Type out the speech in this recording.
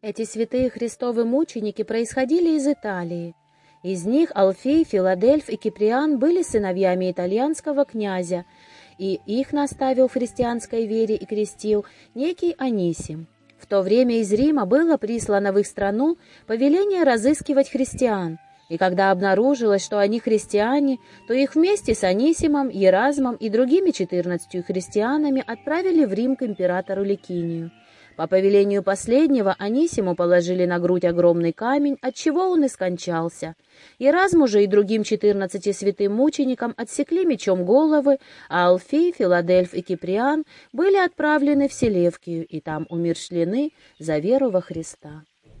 Эти святые христовы мученики происходили из Италии. Из них Алфей, Филадельф и Киприан были сыновьями итальянского князя, и их наставил в христианской вере и крестил некий Анисим. В то время из Рима было прислано в их страну повеление разыскивать христиан, и когда обнаружилось, что они христиане, то их вместе с Анисимом, Еразмом и другими четырнадцатью христианами отправили в Рим к императору Ликинию. По повелению последнего Анисиму положили на грудь огромный камень, от чего он и скончался. Еразму же и другим четырнадцати святым мученикам отсекли мечом головы, а Алфей, Филадельф и Киприан были отправлены в Селевкию и там умершлены за веру во Христа.